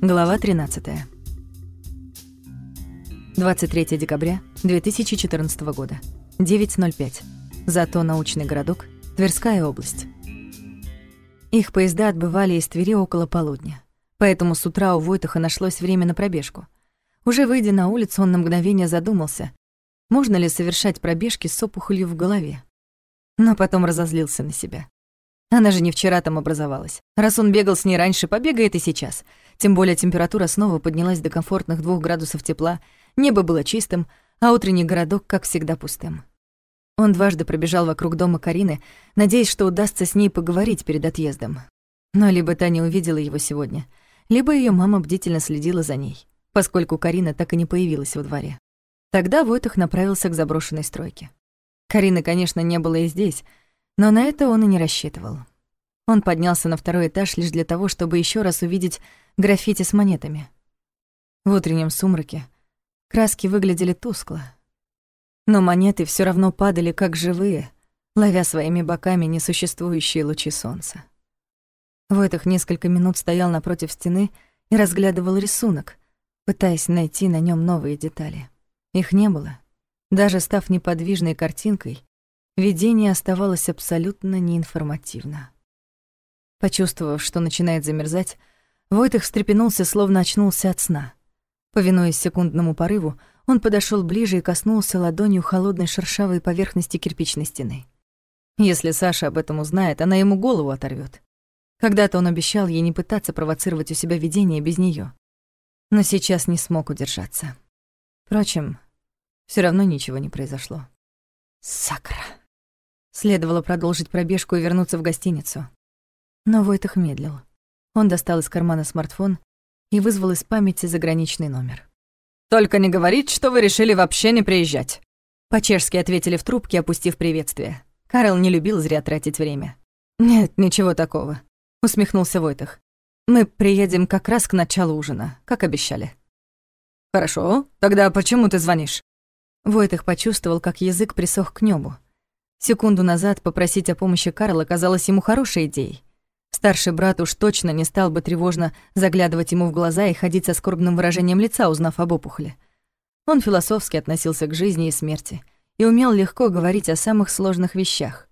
Глава 13. 23 декабря 2014 года. 9.05. Зато научный городок, Тверская область. Их поезда отбывали из Твери около полудня. Поэтому с утра у Войтаха нашлось время на пробежку. Уже выйдя на улицу, он на мгновение задумался, можно ли совершать пробежки с опухолью в голове. Но потом разозлился на себя. Она же не вчера там образовалась. Раз он бегал с ней раньше, побегает и сейчас. Тем более температура снова поднялась до комфортных двух градусов тепла, небо было чистым, а утренний городок, как всегда, пустым. Он дважды пробежал вокруг дома Карины, надеясь, что удастся с ней поговорить перед отъездом. Но либо та не увидела его сегодня, либо ее мама бдительно следила за ней, поскольку Карина так и не появилась во дворе. Тогда Войтах направился к заброшенной стройке. Карины, конечно, не было и здесь, но на это он и не рассчитывал. Он поднялся на второй этаж лишь для того, чтобы еще раз увидеть граффити с монетами. В утреннем сумраке краски выглядели тускло, но монеты все равно падали как живые, ловя своими боками несуществующие лучи солнца. Войтах несколько минут стоял напротив стены и разглядывал рисунок, пытаясь найти на нем новые детали. Их не было. Даже став неподвижной картинкой, видение оставалось абсолютно неинформативно. Почувствовав, что начинает замерзать, Войтых встрепенулся, словно очнулся от сна. Повинуясь секундному порыву, он подошел ближе и коснулся ладонью холодной шершавой поверхности кирпичной стены. Если Саша об этом узнает, она ему голову оторвет. Когда-то он обещал ей не пытаться провоцировать у себя видение без нее, но сейчас не смог удержаться. Впрочем, все равно ничего не произошло. Сакра. Следовало продолжить пробежку и вернуться в гостиницу. Но Войтах медлил. Он достал из кармана смартфон и вызвал из памяти заграничный номер. «Только не говорить, что вы решили вообще не приезжать!» По-чешски ответили в трубке, опустив приветствие. Карл не любил зря тратить время. «Нет, ничего такого», — усмехнулся Войтах. «Мы приедем как раз к началу ужина, как обещали». «Хорошо, тогда почему ты звонишь?» Войтых почувствовал, как язык присох к небу. Секунду назад попросить о помощи Карла казалось ему хорошей идеей. Старший брат уж точно не стал бы тревожно заглядывать ему в глаза и ходить со скорбным выражением лица, узнав об опухоли. Он философски относился к жизни и смерти и умел легко говорить о самых сложных вещах.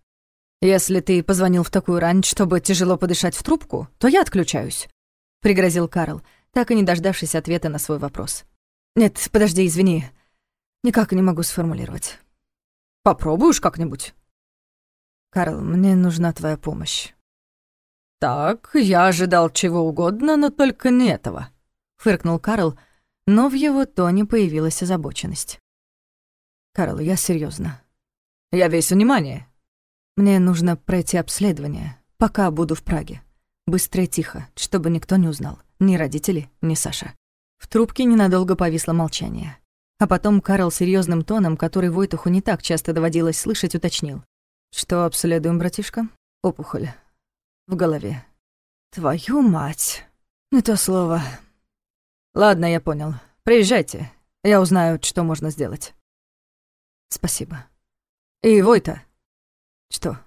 «Если ты позвонил в такую рань, чтобы тяжело подышать в трубку, то я отключаюсь», — пригрозил Карл, так и не дождавшись ответа на свой вопрос. «Нет, подожди, извини. Никак не могу сформулировать». «Попробуешь как-нибудь?» «Карл, мне нужна твоя помощь». «Так, я ожидал чего угодно, но только не этого», — фыркнул Карл, но в его тоне появилась озабоченность. «Карл, я серьезно. Я весь внимание». «Мне нужно пройти обследование, пока буду в Праге. Быстро и тихо, чтобы никто не узнал. Ни родители, ни Саша». В трубке ненадолго повисло молчание. А потом Карл серьезным тоном, который Войтуху не так часто доводилось слышать, уточнил. «Что обследуем, братишка? Опухоль в голове. Твою мать. Не то слово. Ладно, я понял. Приезжайте. Я узнаю, что можно сделать. Спасибо. И Войта. Что?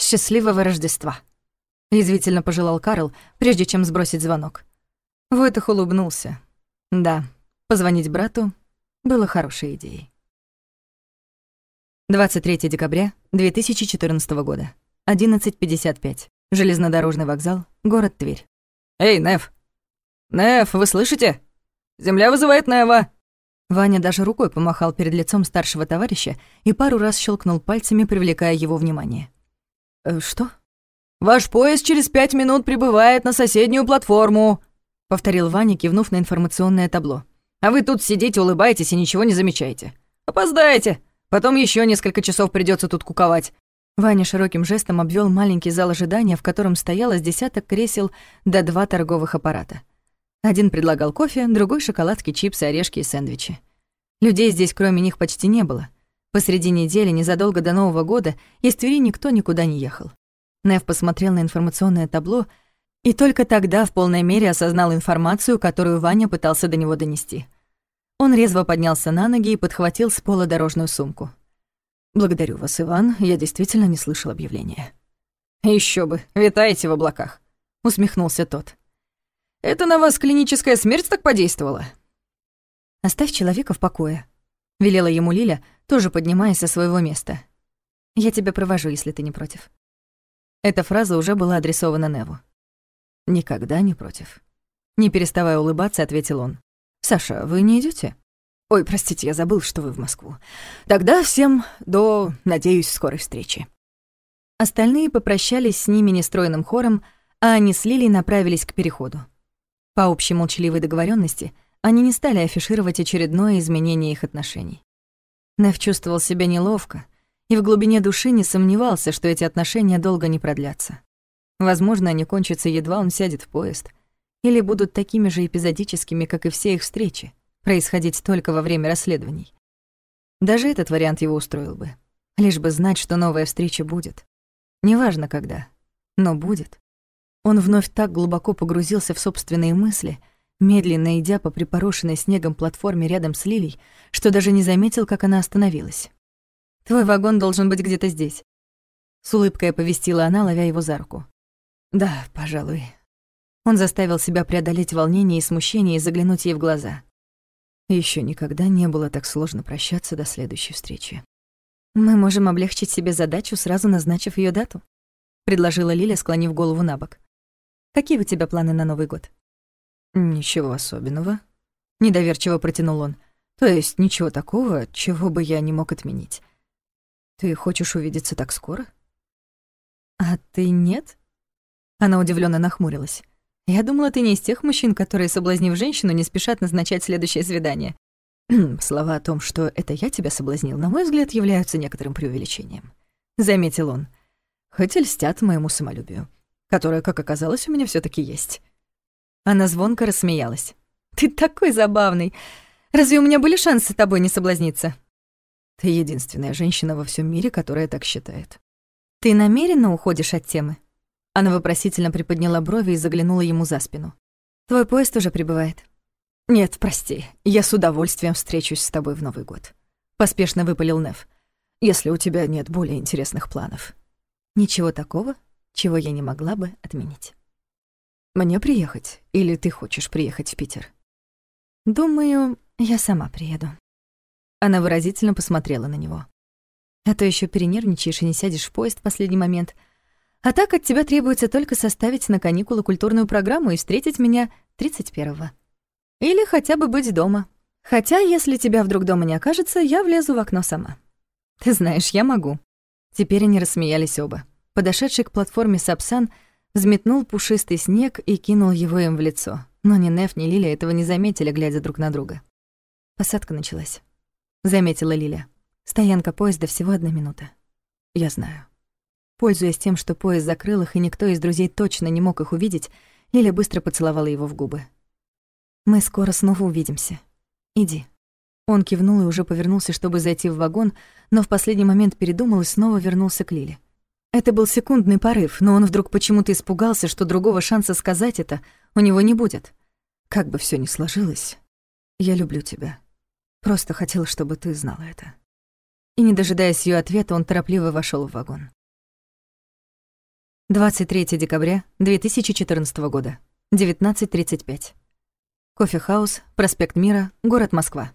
Счастливого Рождества. Язвительно пожелал Карл, прежде чем сбросить звонок. Войтах улыбнулся. Да, позвонить брату было хорошей идеей. 23 декабря 2014 года. 11.55. Железнодорожный вокзал, город Тверь. «Эй, Нев! Нев, вы слышите? Земля вызывает Нева!» Ваня даже рукой помахал перед лицом старшего товарища и пару раз щелкнул пальцами, привлекая его внимание. «Э, «Что?» «Ваш поезд через пять минут прибывает на соседнюю платформу», — повторил Ваня, кивнув на информационное табло. «А вы тут сидите, улыбаетесь и ничего не замечаете. Опоздаете. Потом еще несколько часов придется тут куковать. Ваня широким жестом обвел маленький зал ожидания, в котором стояло с десяток кресел до два торговых аппарата. Один предлагал кофе, другой — шоколадки, чипсы, орешки и сэндвичи. Людей здесь кроме них почти не было. Посреди недели, незадолго до Нового года, из Твери никто никуда не ехал. Нев посмотрел на информационное табло и только тогда в полной мере осознал информацию, которую Ваня пытался до него донести. Он резво поднялся на ноги и подхватил с пола дорожную сумку. «Благодарю вас, Иван. Я действительно не слышал объявления». Еще бы, витаете в облаках», — усмехнулся тот. Это на вас клиническая смерть так подействовала?» «Оставь человека в покое», — велела ему Лиля, тоже поднимаясь со своего места. «Я тебя провожу, если ты не против». Эта фраза уже была адресована Неву. «Никогда не против». Не переставая улыбаться, ответил он. «Саша, вы не идете? «Ой, простите, я забыл, что вы в Москву. Тогда всем до, надеюсь, скорой встречи». Остальные попрощались с ними нестройным хором, а они с Лилей направились к переходу. По общей молчаливой договоренности они не стали афишировать очередное изменение их отношений. Нев чувствовал себя неловко и в глубине души не сомневался, что эти отношения долго не продлятся. Возможно, они кончатся, едва он сядет в поезд, или будут такими же эпизодическими, как и все их встречи, происходить только во время расследований. Даже этот вариант его устроил бы. Лишь бы знать, что новая встреча будет. Неважно когда, но будет. Он вновь так глубоко погрузился в собственные мысли, медленно идя по припорошенной снегом платформе рядом с Лилей, что даже не заметил, как она остановилась. «Твой вагон должен быть где-то здесь», — с улыбкой оповестила она, ловя его за руку. «Да, пожалуй». Он заставил себя преодолеть волнение и смущение и заглянуть ей в глаза. Еще никогда не было так сложно прощаться до следующей встречи. «Мы можем облегчить себе задачу, сразу назначив ее дату», — предложила Лиля, склонив голову на бок. «Какие у тебя планы на Новый год?» «Ничего особенного», — недоверчиво протянул он. «То есть ничего такого, чего бы я не мог отменить. Ты хочешь увидеться так скоро?» «А ты нет?» Она удивленно нахмурилась. «Я думала, ты не из тех мужчин, которые, соблазнив женщину, не спешат назначать следующее свидание. Слова о том, что это я тебя соблазнил, на мой взгляд, являются некоторым преувеличением. Заметил он. Хоть и льстят моему самолюбию, которое, как оказалось, у меня все таки есть. Она звонко рассмеялась. «Ты такой забавный! Разве у меня были шансы тобой не соблазниться?» «Ты единственная женщина во всем мире, которая так считает». «Ты намеренно уходишь от темы?» Она вопросительно приподняла брови и заглянула ему за спину. «Твой поезд уже прибывает». «Нет, прости, я с удовольствием встречусь с тобой в Новый год», — поспешно выпалил Нев. «Если у тебя нет более интересных планов». «Ничего такого, чего я не могла бы отменить». «Мне приехать? Или ты хочешь приехать в Питер?» «Думаю, я сама приеду». Она выразительно посмотрела на него. «А то еще перенервничаешь и не сядешь в поезд в последний момент. А так от тебя требуется только составить на каникулы культурную программу и встретить меня 31-го». Или хотя бы быть дома. Хотя, если тебя вдруг дома не окажется, я влезу в окно сама. Ты знаешь, я могу. Теперь они рассмеялись оба. Подошедший к платформе Сапсан взметнул пушистый снег и кинул его им в лицо. Но ни Неф, ни Лиля этого не заметили, глядя друг на друга. Посадка началась. Заметила Лиля. Стоянка поезда всего одна минута. Я знаю. Пользуясь тем, что поезд закрыл их, и никто из друзей точно не мог их увидеть, Лиля быстро поцеловала его в губы. Мы скоро снова увидимся. Иди». Он кивнул и уже повернулся, чтобы зайти в вагон, но в последний момент передумал и снова вернулся к Лиле. Это был секундный порыв, но он вдруг почему-то испугался, что другого шанса сказать это у него не будет. Как бы все ни сложилось, я люблю тебя. Просто хотел, чтобы ты знала это. И не дожидаясь ее ответа, он торопливо вошел в вагон. 23 декабря 2014 года, 19.35. Кофе-хаус, проспект Мира, город Москва.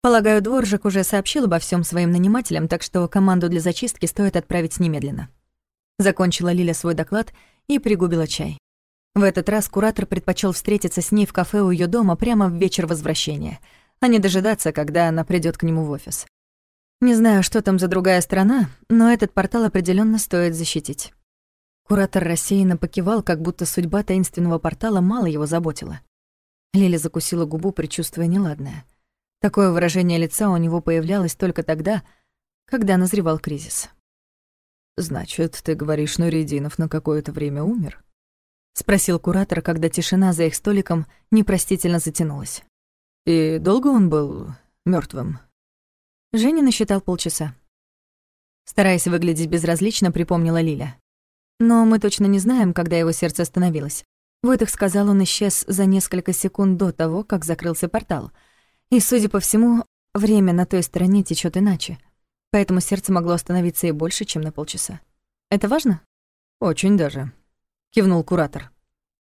Полагаю, дворжик уже сообщил обо всем своим нанимателям, так что команду для зачистки стоит отправить немедленно. Закончила Лиля свой доклад и пригубила чай. В этот раз куратор предпочел встретиться с ней в кафе у ее дома прямо в вечер возвращения, а не дожидаться, когда она придет к нему в офис. Не знаю, что там за другая страна, но этот портал определенно стоит защитить. Куратор рассеянно покивал, как будто судьба таинственного портала мало его заботила. Лиля закусила губу, предчувствуя неладное. Такое выражение лица у него появлялось только тогда, когда назревал кризис. «Значит, ты говоришь, Нуридинов на какое-то время умер?» — спросил куратор, когда тишина за их столиком непростительно затянулась. «И долго он был мертвым? Женя насчитал полчаса. Стараясь выглядеть безразлично, припомнила Лиля. «Но мы точно не знаем, когда его сердце остановилось. Войтых сказал, он исчез за несколько секунд до того, как закрылся портал. И, судя по всему, время на той стороне течет иначе. Поэтому сердце могло остановиться и больше, чем на полчаса. Это важно? Очень даже, кивнул куратор.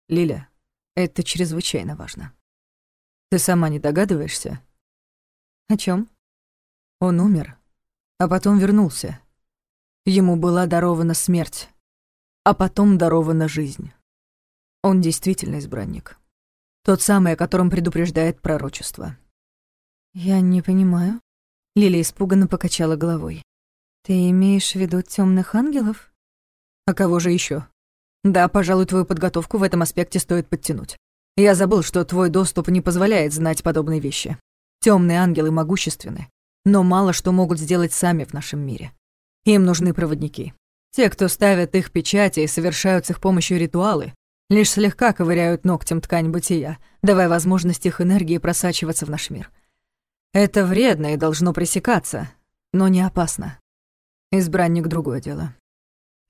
Лиля, Это чрезвычайно важно. Ты сама не догадываешься? О чем? Он умер, а потом вернулся. Ему была дарована смерть, а потом дарована жизнь. Он действительно избранник. Тот самый, о котором предупреждает пророчество. Я не понимаю. Лилия испуганно покачала головой. Ты имеешь в виду темных ангелов? А кого же еще? Да, пожалуй, твою подготовку в этом аспекте стоит подтянуть. Я забыл, что твой доступ не позволяет знать подобные вещи. Темные ангелы могущественны, но мало что могут сделать сами в нашем мире. Им нужны проводники. Те, кто ставят их печати и совершают с их помощью ритуалы, лишь слегка ковыряют ногтем ткань бытия, давая возможность их энергии просачиваться в наш мир. Это вредно и должно пресекаться, но не опасно. Избранник — другое дело.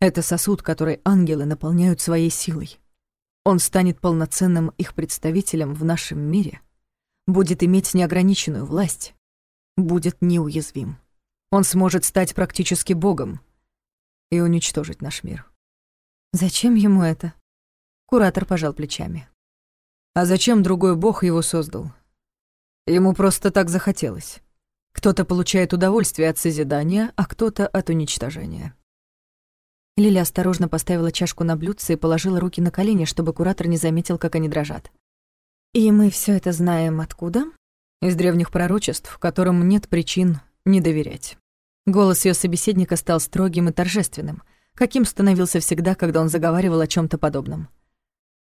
Это сосуд, который ангелы наполняют своей силой. Он станет полноценным их представителем в нашем мире, будет иметь неограниченную власть, будет неуязвим. Он сможет стать практически богом и уничтожить наш мир. Зачем ему это? Куратор пожал плечами. А зачем другой бог его создал? Ему просто так захотелось. Кто-то получает удовольствие от созидания, а кто-то от уничтожения. Лиля осторожно поставила чашку на блюдце и положила руки на колени, чтобы куратор не заметил, как они дрожат. «И мы все это знаем откуда?» «Из древних пророчеств, которым нет причин не доверять». Голос ее собеседника стал строгим и торжественным, каким становился всегда, когда он заговаривал о чем то подобном.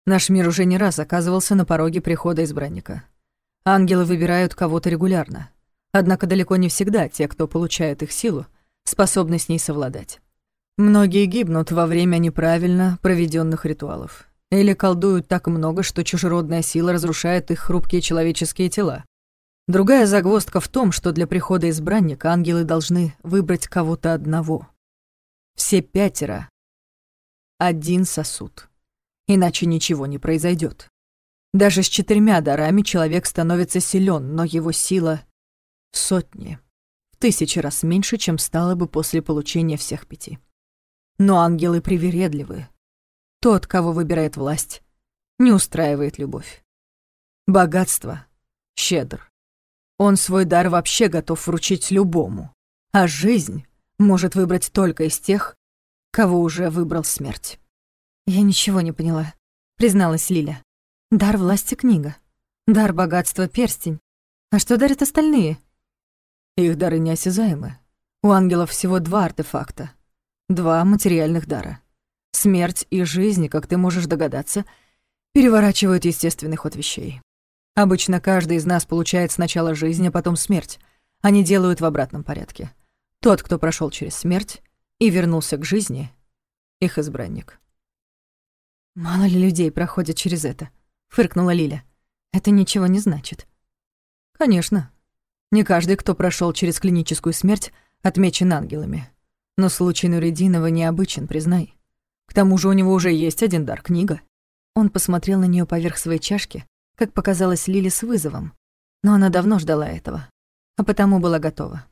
Наш мир уже не раз оказывался на пороге прихода избранника. Ангелы выбирают кого-то регулярно. Однако далеко не всегда те, кто получает их силу, способны с ней совладать. Многие гибнут во время неправильно проведенных ритуалов. Или колдуют так много, что чужеродная сила разрушает их хрупкие человеческие тела. Другая загвоздка в том, что для прихода избранника ангелы должны выбрать кого-то одного. Все пятеро. Один сосуд. Иначе ничего не произойдет. Даже с четырьмя дарами человек становится силен, но его сила в сотни, в тысячи раз меньше, чем стало бы после получения всех пяти. Но ангелы привередливы. Тот, кого выбирает власть, не устраивает любовь. Богатство щедр. Он свой дар вообще готов вручить любому, а жизнь может выбрать только из тех, кого уже выбрал смерть. «Я ничего не поняла», — призналась Лиля. Дар власти книга. Дар богатства перстень. А что дарят остальные? Их дары неосязаемы. У ангелов всего два артефакта. Два материальных дара. Смерть и жизнь, как ты можешь догадаться, переворачивают естественный ход вещей. Обычно каждый из нас получает сначала жизнь, а потом смерть. Они делают в обратном порядке. Тот, кто прошел через смерть и вернулся к жизни, их избранник. Мало ли людей проходят через это фыркнула Лиля. Это ничего не значит. Конечно. Не каждый, кто прошел через клиническую смерть, отмечен ангелами. Но случай Нуридинова необычен, признай. К тому же у него уже есть один дар — книга. Он посмотрел на нее поверх своей чашки, как показалось Лиле с вызовом. Но она давно ждала этого, а потому была готова.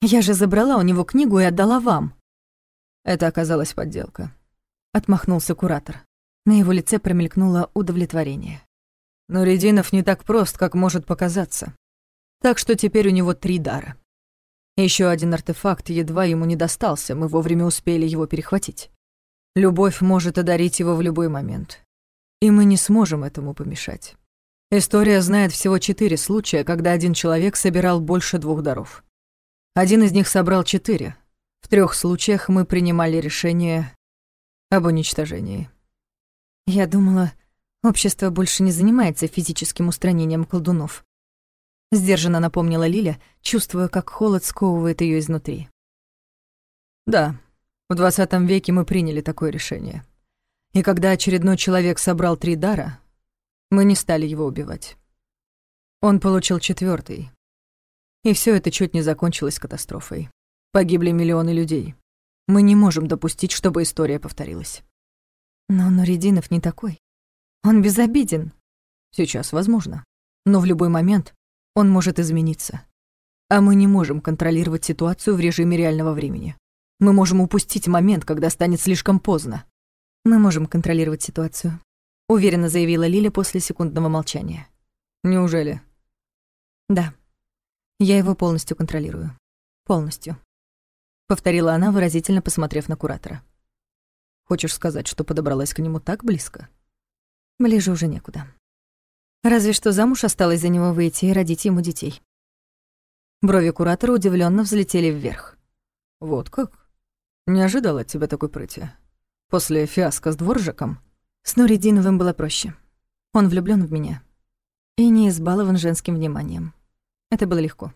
«Я же забрала у него книгу и отдала вам». Это оказалась подделка. Отмахнулся куратор. На его лице промелькнуло удовлетворение. Но Рединов не так прост, как может показаться. Так что теперь у него три дара. Еще один артефакт едва ему не достался, мы вовремя успели его перехватить. Любовь может одарить его в любой момент. И мы не сможем этому помешать. История знает всего четыре случая, когда один человек собирал больше двух даров. Один из них собрал четыре. В трех случаях мы принимали решение об уничтожении. Я думала, общество больше не занимается физическим устранением колдунов. Сдержанно напомнила Лиля, чувствуя, как холод сковывает ее изнутри. Да, в двадцатом веке мы приняли такое решение. И когда очередной человек собрал три дара, мы не стали его убивать. Он получил четвертый, И все это чуть не закончилось катастрофой. Погибли миллионы людей. Мы не можем допустить, чтобы история повторилась. Но Нуридинов не такой. Он безобиден. Сейчас возможно. Но в любой момент он может измениться. А мы не можем контролировать ситуацию в режиме реального времени. Мы можем упустить момент, когда станет слишком поздно. Мы можем контролировать ситуацию. — уверенно заявила Лиля после секундного молчания. «Неужели?» «Да. Я его полностью контролирую. Полностью», — повторила она, выразительно посмотрев на куратора. «Хочешь сказать, что подобралась к нему так близко?» «Ближе уже некуда. Разве что замуж осталось за него выйти и родить ему детей». Брови куратора удивленно взлетели вверх. «Вот как? Не ожидала от тебя такой прыти. После фиаско с дворжиком?» С Нуридиновым было проще. Он влюблён в меня. И не избалован женским вниманием. Это было легко.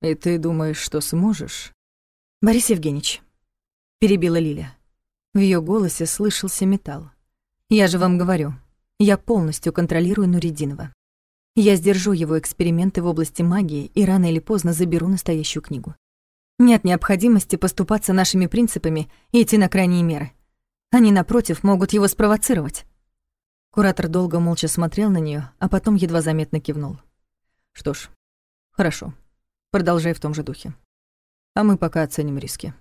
«И ты думаешь, что сможешь?» «Борис Евгеньевич», — перебила Лиля. В её голосе слышался металл. «Я же вам говорю, я полностью контролирую Нуридинова. Я сдержу его эксперименты в области магии и рано или поздно заберу настоящую книгу. Нет необходимости поступаться нашими принципами и идти на крайние меры. Они, напротив, могут его спровоцировать. Куратор долго молча смотрел на нее, а потом едва заметно кивнул. «Что ж, хорошо. Продолжай в том же духе. А мы пока оценим риски».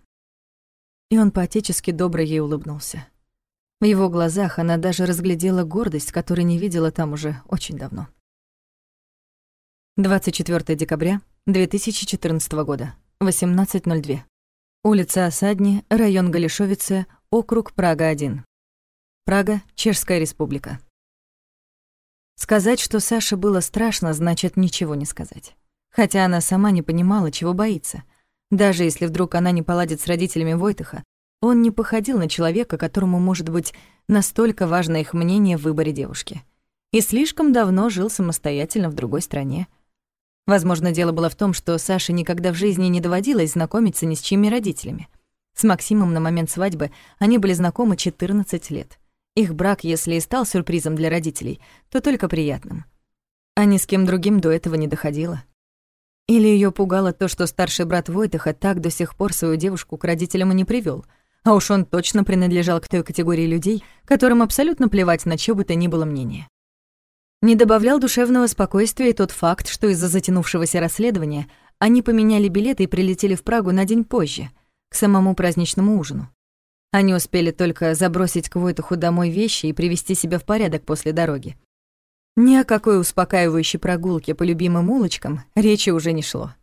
И он поотечески добро ей улыбнулся. В его глазах она даже разглядела гордость, которой не видела там уже очень давно. 24 декабря 2014 года, 18.02. Улица Осадни, район Галишовицы, округ Прага-1. Прага, Чешская республика. Сказать, что Саше было страшно, значит ничего не сказать. Хотя она сама не понимала, чего боится. Даже если вдруг она не поладит с родителями Войтыха, он не походил на человека, которому может быть настолько важно их мнение в выборе девушки. И слишком давно жил самостоятельно в другой стране. Возможно, дело было в том, что Саше никогда в жизни не доводилось знакомиться ни с чьими родителями. С Максимом на момент свадьбы они были знакомы 14 лет. Их брак, если и стал сюрпризом для родителей, то только приятным. А ни с кем другим до этого не доходило. Или ее пугало то, что старший брат Войтаха так до сих пор свою девушку к родителям и не привел, а уж он точно принадлежал к той категории людей, которым абсолютно плевать на чьё бы то ни было мнение. Не добавлял душевного спокойствия и тот факт, что из-за затянувшегося расследования они поменяли билеты и прилетели в Прагу на день позже, к самому праздничному ужину. Они успели только забросить к Войтуху домой вещи и привести себя в порядок после дороги. Ни о какой успокаивающей прогулке по любимым улочкам речи уже не шло.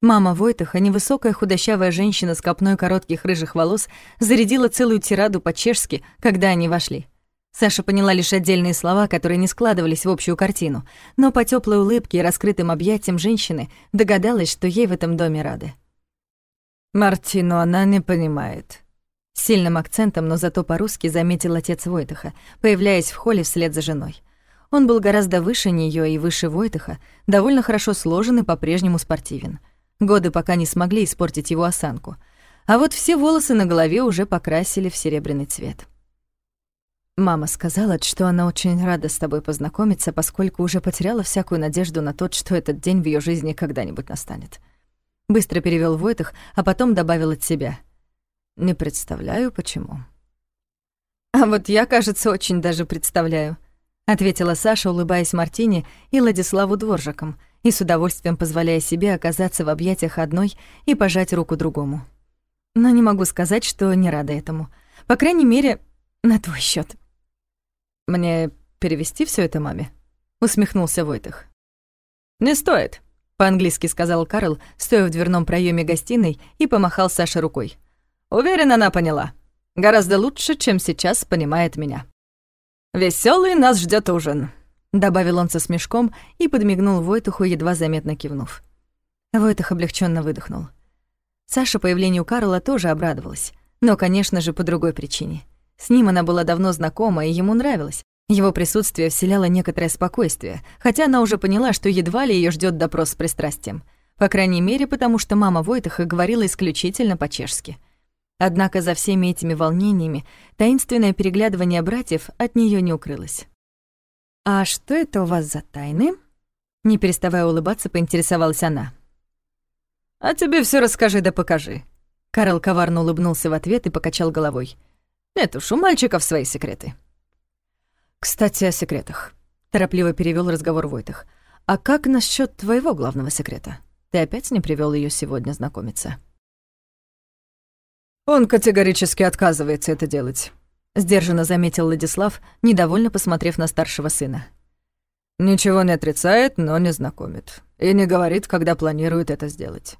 Мама Войтаха, невысокая худощавая женщина с копной коротких рыжих волос, зарядила целую тираду по-чешски, когда они вошли. Саша поняла лишь отдельные слова, которые не складывались в общую картину, но по теплой улыбке и раскрытым объятиям женщины догадалась, что ей в этом доме рады. «Мартину она не понимает», — сильным акцентом, но зато по-русски заметил отец Войтаха, появляясь в холле вслед за женой. Он был гораздо выше нее и выше Войтаха, довольно хорошо сложен и по-прежнему спортивен. Годы пока не смогли испортить его осанку. А вот все волосы на голове уже покрасили в серебряный цвет. Мама сказала, что она очень рада с тобой познакомиться, поскольку уже потеряла всякую надежду на то, что этот день в ее жизни когда-нибудь настанет. Быстро перевел Войтах, а потом добавил от себя. Не представляю, почему. А вот я, кажется, очень даже представляю, ответила Саша, улыбаясь Мартине и Владиславу Дворжакам, и с удовольствием позволяя себе оказаться в объятиях одной и пожать руку другому. Но не могу сказать, что не рада этому. По крайней мере, на твой счет. «Мне перевести все это маме?» — усмехнулся Войтых. «Не стоит», — по-английски сказал Карл, стоя в дверном проеме гостиной и помахал Саше рукой. «Уверен, она поняла. Гораздо лучше, чем сейчас понимает меня. Веселый нас ждет ужин», — добавил он со смешком и подмигнул Войтуху, едва заметно кивнув. Войтух облегченно выдохнул. Саша появлению Карла тоже обрадовалась, но, конечно же, по другой причине — с ним она была давно знакома, и ему нравилось. Его присутствие вселяло некоторое спокойствие, хотя она уже поняла, что едва ли ее ждет допрос с пристрастием. По крайней мере, потому что мама Войтаха говорила исключительно по-чешски. Однако за всеми этими волнениями таинственное переглядывание братьев от нее не укрылось. «А что это у вас за тайны?» Не переставая улыбаться, поинтересовалась она. «А тебе все расскажи да покажи». Карл коварно улыбнулся в ответ и покачал головой. Нет уж, у мальчиков свои секреты. Кстати, о секретах. Торопливо перевел разговор Войтах. А как насчет твоего главного секрета? Ты опять не привел ее сегодня знакомиться? Он категорически отказывается это делать. сдержанно заметил Владислав, недовольно посмотрев на старшего сына. Ничего не отрицает, но не знакомит. И не говорит, когда планирует это сделать.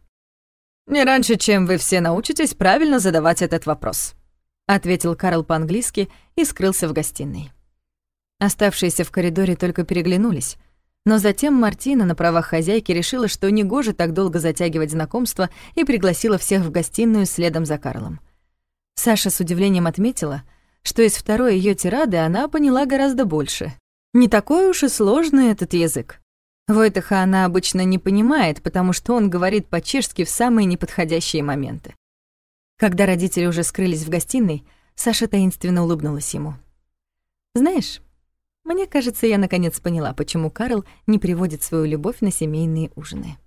«Не раньше, чем вы все научитесь правильно задавать этот вопрос», ответил Карл по-английски и скрылся в гостиной. Оставшиеся в коридоре только переглянулись, но затем Мартина на правах хозяйки решила, что негоже так долго затягивать знакомство и пригласила всех в гостиную следом за Карлом. Саша с удивлением отметила, что из второй ее тирады она поняла гораздо больше. Не такой уж и сложный этот язык. Войтаха она обычно не понимает, потому что он говорит по-чешски в самые неподходящие моменты. Когда родители уже скрылись в гостиной, Саша таинственно улыбнулась ему. «Знаешь, мне кажется, я наконец поняла, почему Карл не приводит свою любовь на семейные ужины».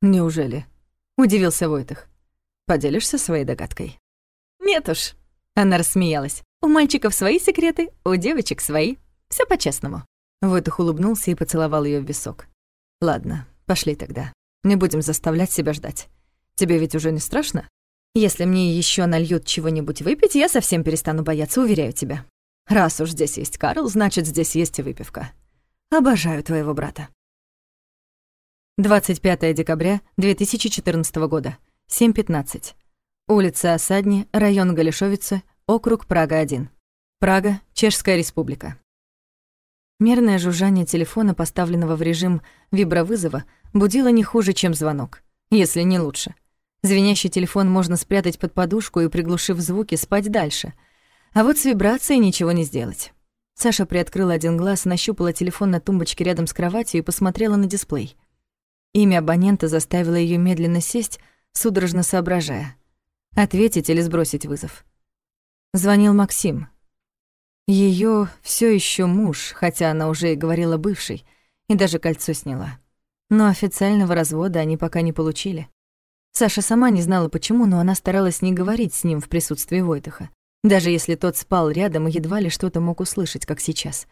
«Неужели?» — удивился Войтах. «Поделишься своей догадкой?» «Нет уж», — она рассмеялась. «У мальчиков свои секреты, у девочек свои». Все по-честному». Войтых улыбнулся и поцеловал ее в висок. «Ладно, пошли тогда. Не будем заставлять себя ждать. Тебе ведь уже не страшно?» «Если мне еще нальют чего-нибудь выпить, я совсем перестану бояться, уверяю тебя. Раз уж здесь есть Карл, значит, здесь есть и выпивка. Обожаю твоего брата». 25 декабря 2014 года, 7.15. Улица Осадни, район Галишовицы, округ Прага-1. Прага, Чешская республика. Мерное жужжание телефона, поставленного в режим вибровызова, будило не хуже, чем звонок, если не лучше. Звенящий телефон можно спрятать под подушку и, приглушив звуки, спать дальше. А вот с вибрацией ничего не сделать. Саша приоткрыла один глаз, нащупала телефон на тумбочке рядом с кроватью и посмотрела на дисплей. Имя абонента заставило ее медленно сесть, судорожно соображая. Ответить или сбросить вызов. Звонил Максим. Ее все еще муж, хотя она уже и говорила бывший, и даже кольцо сняла. Но официального развода они пока не получили. Саша сама не знала почему, но она старалась не говорить с ним в присутствии Войтаха, даже если тот спал рядом и едва ли что-то мог услышать, как сейчас.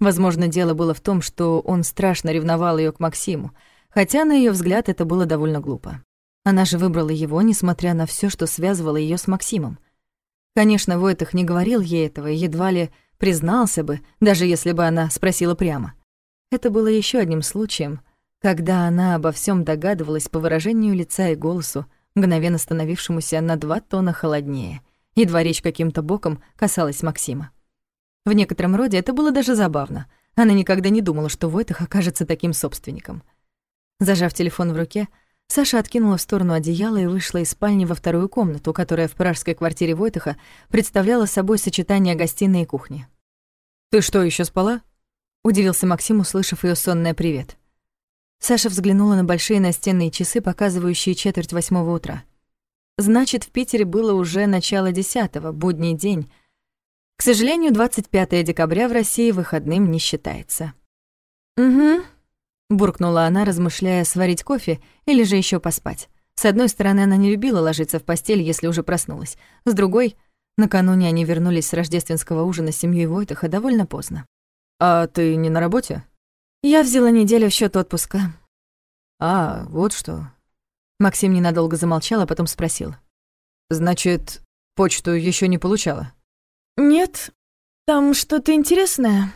Возможно, дело было в том, что он страшно ревновал ее к Максиму, хотя, на ее взгляд, это было довольно глупо. Она же выбрала его, несмотря на все, что связывало ее с Максимом. Конечно, Войтах не говорил ей этого и едва ли признался бы, даже если бы она спросила прямо. Это было еще одним случаем, когда она обо всем догадывалась по выражению лица и голосу, мгновенно становившемуся на два тона холоднее. Едва речь каким-то боком касалась Максима. В некотором роде это было даже забавно. Она никогда не думала, что Войтах окажется таким собственником. Зажав телефон в руке, Саша откинула в сторону одеяла и вышла из спальни во вторую комнату, которая в пражской квартире Войтаха представляла собой сочетание гостиной и кухни. «Ты что, еще спала?» — удивился Максим, услышав ее сонное «привет». Саша взглянула на большие настенные часы, показывающие четверть восьмого утра. Значит, в Питере было уже начало десятого, будний день. К сожалению, 25 декабря в России выходным не считается. «Угу», буркнула она, размышляя, сварить кофе или же еще поспать. С одной стороны, она не любила ложиться в постель, если уже проснулась. С другой, накануне они вернулись с рождественского ужина с семьей Войтаха довольно поздно. «А ты не на работе?» «Я взяла неделю в счет отпуска». «А, вот что». Максим ненадолго замолчал, а потом спросил. «Значит, почту еще не получала?» «Нет, там что-то интересное».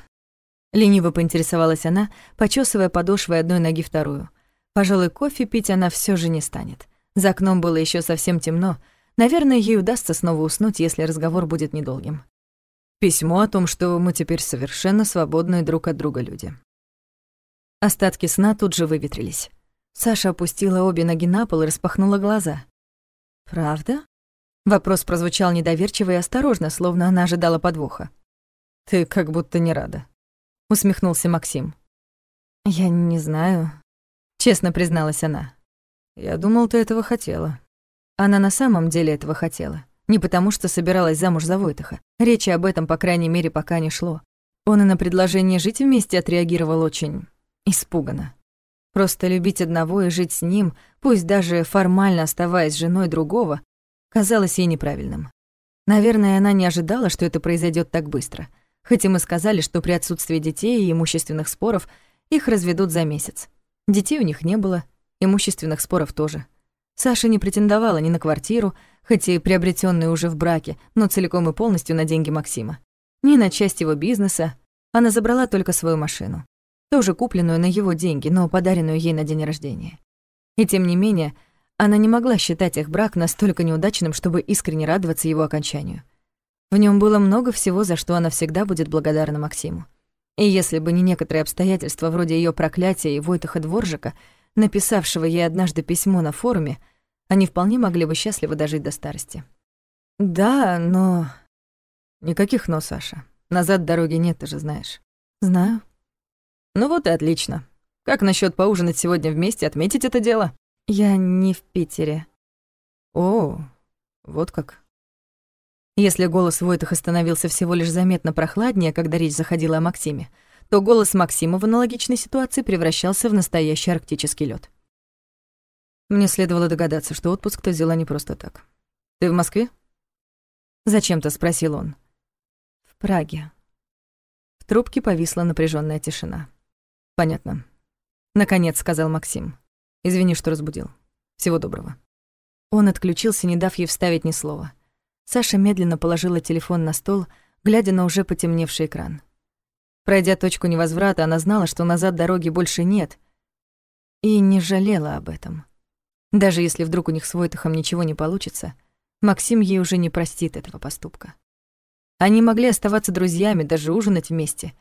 Лениво поинтересовалась она, почесывая подошвой одной ноги вторую. Пожалуй, кофе пить она все же не станет. За окном было еще совсем темно. Наверное, ей удастся снова уснуть, если разговор будет недолгим. Письмо о том, что мы теперь совершенно свободные друг от друга люди. Остатки сна тут же выветрились. Саша опустила обе ноги на пол и распахнула глаза. «Правда?» Вопрос прозвучал недоверчиво и осторожно, словно она ожидала подвоха. «Ты как будто не рада», усмехнулся Максим. Я не знаю, честно призналась она. Я думал, ты этого хотела. Она на самом деле этого хотела. Не потому, что собиралась замуж за Войтаха. Речи об этом, по крайней мере, пока не шло. Он и на предложение жить вместе отреагировал очень испуганно. Просто любить одного и жить с ним, пусть даже формально оставаясь женой другого, казалось ей неправильным. Наверное, она не ожидала, что это произойдет так быстро — Хоть и мы сказали, что при отсутствии детей и имущественных споров их разведут за месяц. Детей у них не было, имущественных споров тоже. Саша не претендовала ни на квартиру, хоть и приобретенную уже в браке, но целиком и полностью на деньги Максима, ни на часть его бизнеса. Она забрала только свою машину, тоже купленную на его деньги, но подаренную ей на день рождения. И тем не менее, она не могла считать их брак настолько неудачным, чтобы искренне радоваться его окончанию. В нем было много всего, за что она всегда будет благодарна Максиму. И если бы не некоторые обстоятельства, вроде ее проклятия и Войтаха Дворжика, написавшего ей однажды письмо на форуме, они вполне могли бы счастливо дожить до старости. «Да, но...» «Никаких «но», Саша. Назад дороги нет, ты же знаешь». «Знаю». «Ну вот и отлично. Как насчет поужинать сегодня вместе, отметить это дело?» «Я не в Питере». «О, вот как». Если голос Войтаха становился всего лишь заметно прохладнее, когда речь заходила о Максиме, то голос Максима в аналогичной ситуации превращался в настоящий арктический лед. Мне следовало догадаться, что отпуск ты взяла не просто так. Ты в Москве? Зачем-то спросил он. В Праге. В трубке повисла напряженная тишина. Понятно. Наконец сказал Максим. Извини, что разбудил. Всего доброго. Он отключился, не дав ей вставить ни слова. Саша медленно положила телефон на стол, глядя на уже потемневший экран. Пройдя точку невозврата, она знала, что назад дороги больше нет, и не жалела об этом. Даже если вдруг у них с Войтахом ничего не получится, Максим ей уже не простит этого поступка. Они могли оставаться друзьями, даже ужинать вместе,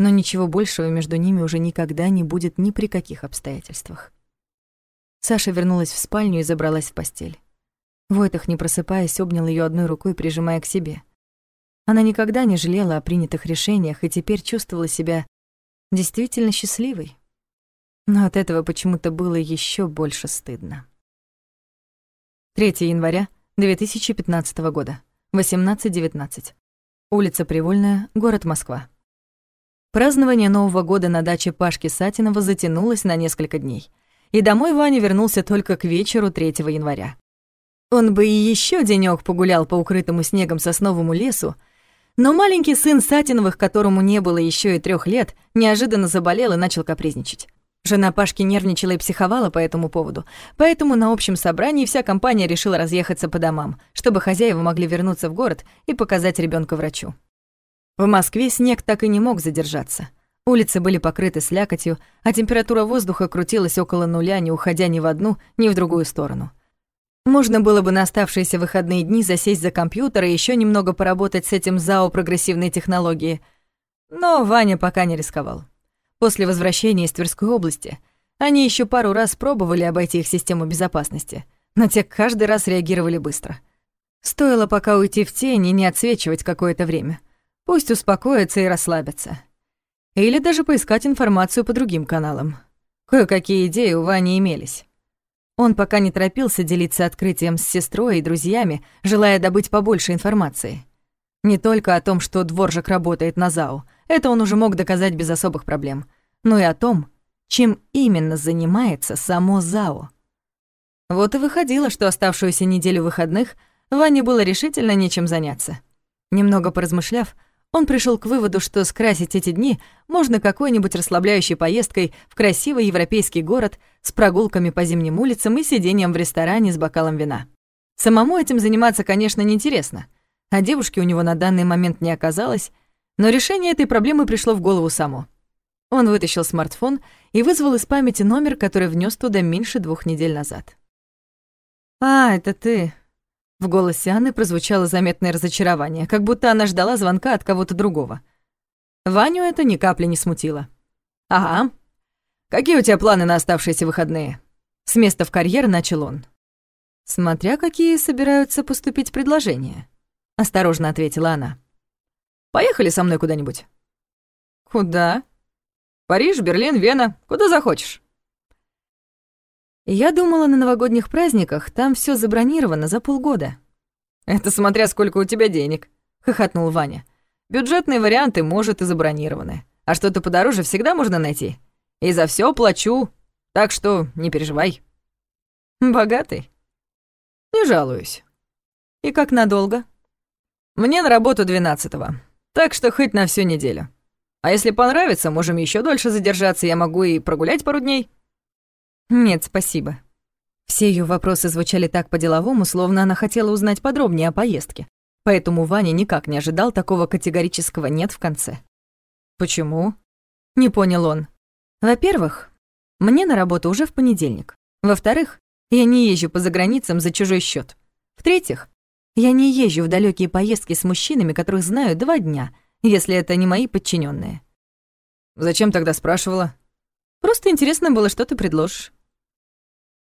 но ничего большего между ними уже никогда не будет ни при каких обстоятельствах. Саша вернулась в спальню и забралась в постель. Войтах, не просыпаясь, обнял ее одной рукой, прижимая к себе. Она никогда не жалела о принятых решениях и теперь чувствовала себя действительно счастливой. Но от этого почему-то было еще больше стыдно. 3 января 2015 года, 18.19. Улица Привольная, город Москва. Празднование Нового года на даче Пашки Сатинова затянулось на несколько дней. И домой Ваня вернулся только к вечеру 3 января. Он бы и еще денёк погулял по укрытому снегом сосновому лесу, но маленький сын Сатиновых, которому не было еще и трех лет, неожиданно заболел и начал капризничать. Жена Пашки нервничала и психовала по этому поводу, поэтому на общем собрании вся компания решила разъехаться по домам, чтобы хозяева могли вернуться в город и показать ребенка врачу. В Москве снег так и не мог задержаться. Улицы были покрыты слякотью, а температура воздуха крутилась около нуля, не уходя ни в одну, ни в другую сторону. Можно было бы на оставшиеся выходные дни засесть за компьютер и еще немного поработать с этим ЗАО прогрессивной технологии. Но Ваня пока не рисковал. После возвращения из Тверской области они еще пару раз пробовали обойти их систему безопасности, но те каждый раз реагировали быстро. Стоило пока уйти в тень и не отсвечивать какое-то время. Пусть успокоятся и расслабятся. Или даже поискать информацию по другим каналам. Кое-какие идеи у Вани имелись. Он пока не торопился делиться открытием с сестрой и друзьями, желая добыть побольше информации. Не только о том, что дворжик работает на ЗАО, это он уже мог доказать без особых проблем, но и о том, чем именно занимается само ЗАО. Вот и выходило, что оставшуюся неделю выходных Ване было решительно нечем заняться. Немного поразмышляв, он пришел к выводу, что скрасить эти дни можно какой-нибудь расслабляющей поездкой в красивый европейский город с прогулками по зимним улицам и сидением в ресторане с бокалом вина. Самому этим заниматься, конечно, неинтересно, а девушки у него на данный момент не оказалось, но решение этой проблемы пришло в голову само. Он вытащил смартфон и вызвал из памяти номер, который внес туда меньше двух недель назад. «А, это ты», в голосе Анны прозвучало заметное разочарование, как будто она ждала звонка от кого-то другого. Ваню это ни капли не смутило. «Ага. Какие у тебя планы на оставшиеся выходные?» С места в карьер начал он. «Смотря какие собираются поступить предложения», — осторожно ответила она. «Поехали со мной куда-нибудь». «Куда?» «Париж, Берлин, Вена, куда захочешь». Я думала, на новогодних праздниках там все забронировано за полгода. Это смотря сколько у тебя денег, хохотнул Ваня. Бюджетные варианты, может, и забронированы. А что-то подороже всегда можно найти. И за все плачу, так что не переживай. Богатый? Не жалуюсь. И как надолго? Мне на работу двенадцатого, так что хоть на всю неделю. А если понравится, можем еще дольше задержаться, я могу и прогулять пару дней. «Нет, спасибо». Все ее вопросы звучали так по-деловому, словно она хотела узнать подробнее о поездке. Поэтому Ваня никак не ожидал такого категорического «нет» в конце. «Почему?» — не понял он. «Во-первых, мне на работу уже в понедельник. Во-вторых, я не езжу по заграницам за чужой счет. В-третьих, я не езжу в далекие поездки с мужчинами, которых знаю два дня, если это не мои подчиненные. «Зачем тогда спрашивала?» «Просто интересно было, что ты предложишь».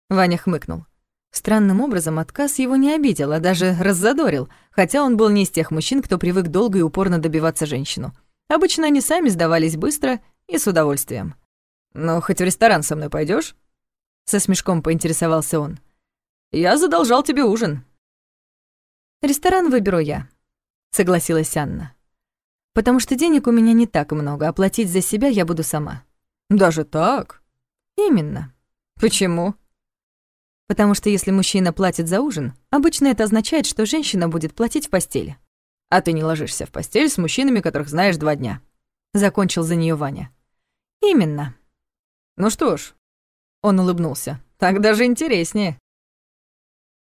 Ваня хмыкнул. Странным образом отказ его не обидел, а даже раззадорил, хотя он был не из тех мужчин, кто привык долго и упорно добиваться женщину. Обычно они сами сдавались быстро и с удовольствием. «Ну, хоть в ресторан со мной пойдешь? Со смешком поинтересовался он. «Я задолжал тебе ужин». «Ресторан выберу я», — согласилась Анна. «Потому что денег у меня не так много, а платить за себя я буду сама». «Даже так?» «Именно». «Почему?» Потому что если мужчина платит за ужин, обычно это означает, что женщина будет платить в постели. А ты не ложишься в постель с мужчинами, которых знаешь два дня. Закончил за нее Ваня. Именно. Ну что ж, он улыбнулся. Так даже интереснее.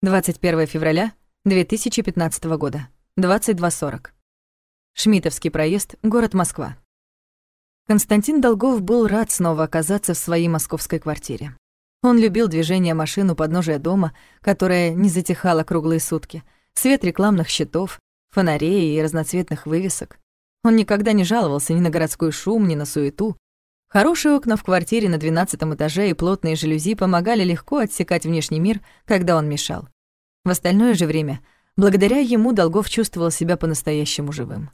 21 февраля 2015 года, 22.40. Шмитовский проезд, город Москва. Константин Долгов был рад снова оказаться в своей московской квартире. Он любил движение машин у подножия дома, которое не затихало круглые сутки, свет рекламных щитов, фонарей и разноцветных вывесок. Он никогда не жаловался ни на городской шум, ни на суету. Хорошие окна в квартире на двенадцатом этаже и плотные жалюзи помогали легко отсекать внешний мир, когда он мешал. В остальное же время, благодаря ему, Долгов чувствовал себя по-настоящему живым.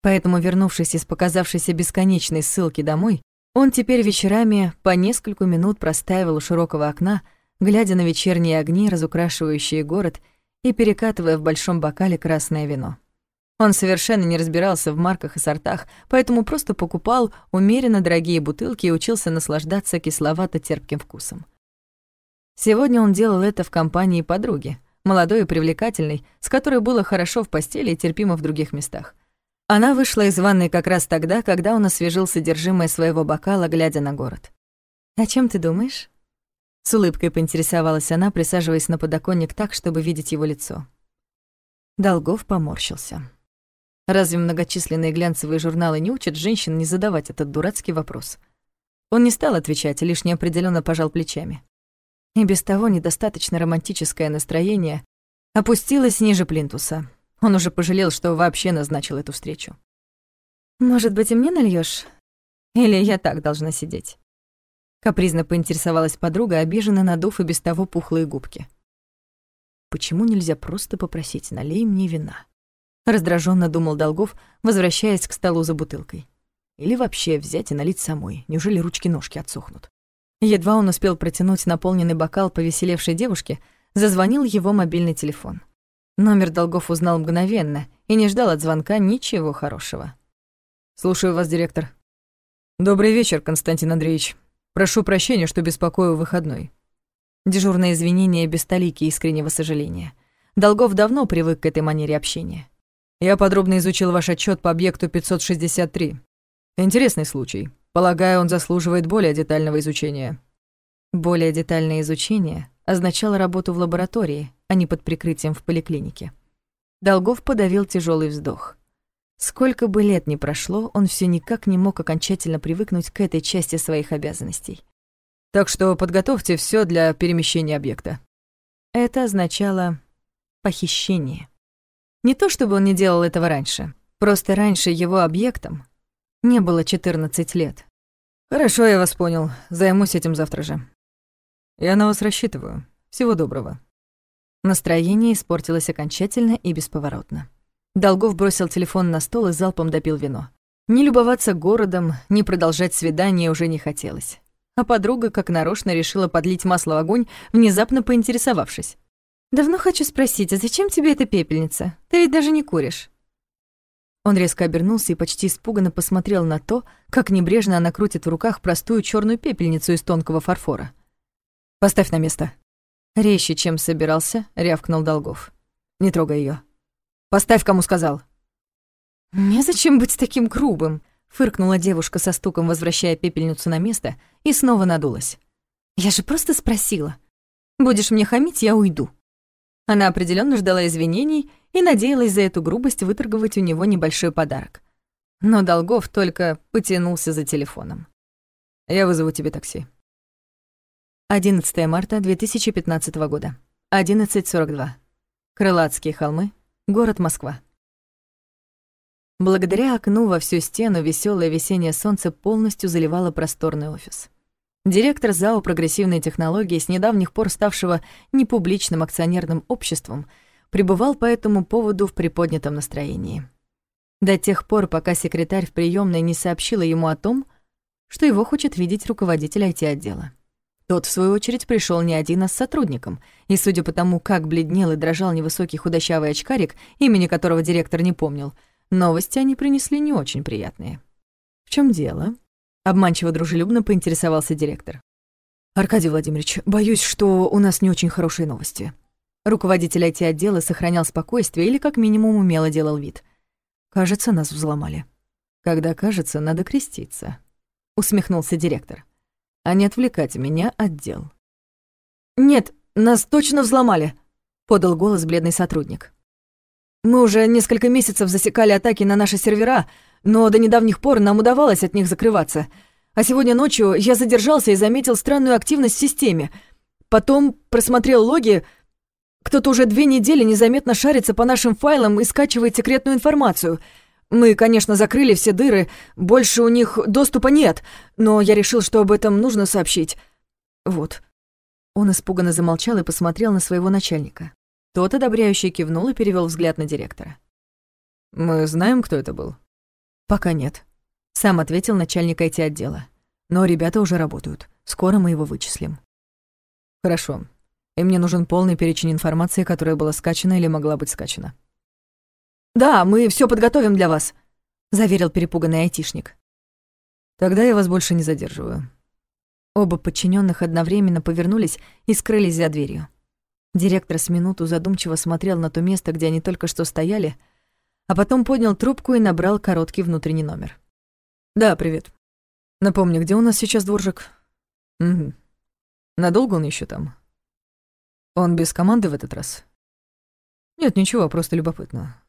Поэтому, вернувшись из показавшейся бесконечной ссылки домой, он теперь вечерами по нескольку минут простаивал у широкого окна, глядя на вечерние огни, разукрашивающие город, и перекатывая в большом бокале красное вино. Он совершенно не разбирался в марках и сортах, поэтому просто покупал умеренно дорогие бутылки и учился наслаждаться кисловато-терпким вкусом. Сегодня он делал это в компании подруги, молодой и привлекательной, с которой было хорошо в постели и терпимо в других местах. Она вышла из ванной как раз тогда, когда он освежил содержимое своего бокала, глядя на город. «О чем ты думаешь?» С улыбкой поинтересовалась она, присаживаясь на подоконник так, чтобы видеть его лицо. Долгов поморщился. Разве многочисленные глянцевые журналы не учат женщин не задавать этот дурацкий вопрос? Он не стал отвечать, лишь неопределенно пожал плечами. И без того недостаточно романтическое настроение опустилось ниже плинтуса, он уже пожалел, что вообще назначил эту встречу. «Может быть, и мне нальешь? Или я так должна сидеть?» Капризно поинтересовалась подруга, обиженно надув и без того пухлые губки. «Почему нельзя просто попросить, налей мне вина?» Раздраженно думал Долгов, возвращаясь к столу за бутылкой. Или вообще взять и налить самой, неужели ручки-ножки отсохнут? Едва он успел протянуть наполненный бокал повеселевшей девушке, зазвонил его мобильный телефон. Номер долгов узнал мгновенно и не ждал от звонка ничего хорошего. «Слушаю вас, директор». «Добрый вечер, Константин Андреевич. Прошу прощения, что беспокою выходной». Дежурное извинение без толики искреннего сожаления. Долгов давно привык к этой манере общения. «Я подробно изучил ваш отчет по объекту 563. Интересный случай. Полагаю, он заслуживает более детального изучения». Более детальное изучение означало работу в лаборатории, а не под прикрытием в поликлинике. Долгов подавил тяжелый вздох. Сколько бы лет ни прошло, он все никак не мог окончательно привыкнуть к этой части своих обязанностей. Так что подготовьте все для перемещения объекта. Это означало похищение. Не то чтобы он не делал этого раньше, просто раньше его объектом не было 14 лет. Хорошо, я вас понял. Займусь этим завтра же. Я на вас рассчитываю. Всего доброго. Настроение испортилось окончательно и бесповоротно. Долгов бросил телефон на стол и залпом допил вино. Ни любоваться городом, ни продолжать свидание уже не хотелось. А подруга, как нарочно, решила подлить масло в огонь, внезапно поинтересовавшись. «Давно хочу спросить, а зачем тебе эта пепельница? Ты ведь даже не куришь». Он резко обернулся и почти испуганно посмотрел на то, как небрежно она крутит в руках простую черную пепельницу из тонкого фарфора. «Поставь на место», Резче, чем собирался, рявкнул Долгов. «Не трогай ее. Поставь, кому сказал». «Незачем быть таким грубым», — фыркнула девушка со стуком, возвращая пепельницу на место, и снова надулась. «Я же просто спросила». Будешь мне хамить, я уйду». Она определенно ждала извинений и надеялась за эту грубость выторговать у него небольшой подарок. Но Долгов только потянулся за телефоном. «Я вызову тебе такси». 11 марта 2015 года. 11.42. Крылатские холмы. Город Москва. Благодаря окну во всю стену веселое весеннее солнце полностью заливало просторный офис. Директор ЗАО «Прогрессивные технологии», с недавних пор ставшего непубличным акционерным обществом, пребывал по этому поводу в приподнятом настроении. До тех пор, пока секретарь в приемной не сообщила ему о том, что его хочет видеть руководитель IT-отдела. Тот, в свою очередь, пришел не один, а с сотрудником, и, судя по тому, как бледнел и дрожал невысокий худощавый очкарик, имени которого директор не помнил, новости они принесли не очень приятные. «В чем дело?» — обманчиво дружелюбно поинтересовался директор. «Аркадий Владимирович, боюсь, что у нас не очень хорошие новости». Руководитель IT-отдела сохранял спокойствие или, как минимум, умело делал вид. «Кажется, нас взломали». «Когда кажется, надо креститься», — усмехнулся директор а не отвлекать меня от дел. «Нет, нас точно взломали», — подал голос бледный сотрудник. «Мы уже несколько месяцев засекали атаки на наши сервера, но до недавних пор нам удавалось от них закрываться. А сегодня ночью я задержался и заметил странную активность в системе. Потом просмотрел логи. Кто-то уже две недели незаметно шарится по нашим файлам и скачивает секретную информацию — мы, конечно, закрыли все дыры, больше у них доступа нет, но я решил, что об этом нужно сообщить. Вот». Он испуганно замолчал и посмотрел на своего начальника. Тот, одобряющий, кивнул и перевел взгляд на директора. «Мы знаем, кто это был?» «Пока нет», — сам ответил начальник IT-отдела. «Но ребята уже работают. Скоро мы его вычислим». «Хорошо. И мне нужен полный перечень информации, которая была скачана или могла быть скачана». «Да, мы все подготовим для вас», — заверил перепуганный айтишник. «Тогда я вас больше не задерживаю». Оба подчиненных одновременно повернулись и скрылись за дверью. Директор с минуту задумчиво смотрел на то место, где они только что стояли, а потом поднял трубку и набрал короткий внутренний номер. «Да, привет. Напомни, где у нас сейчас дворжик?» «Угу. Надолго он еще там?» «Он без команды в этот раз?» «Нет, ничего, просто любопытно.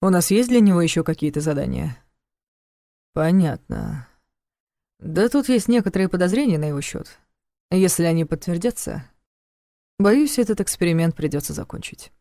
У нас есть для него еще какие-то задания? Понятно. Да тут есть некоторые подозрения на его счет. Если они подтвердятся, боюсь, этот эксперимент придется закончить.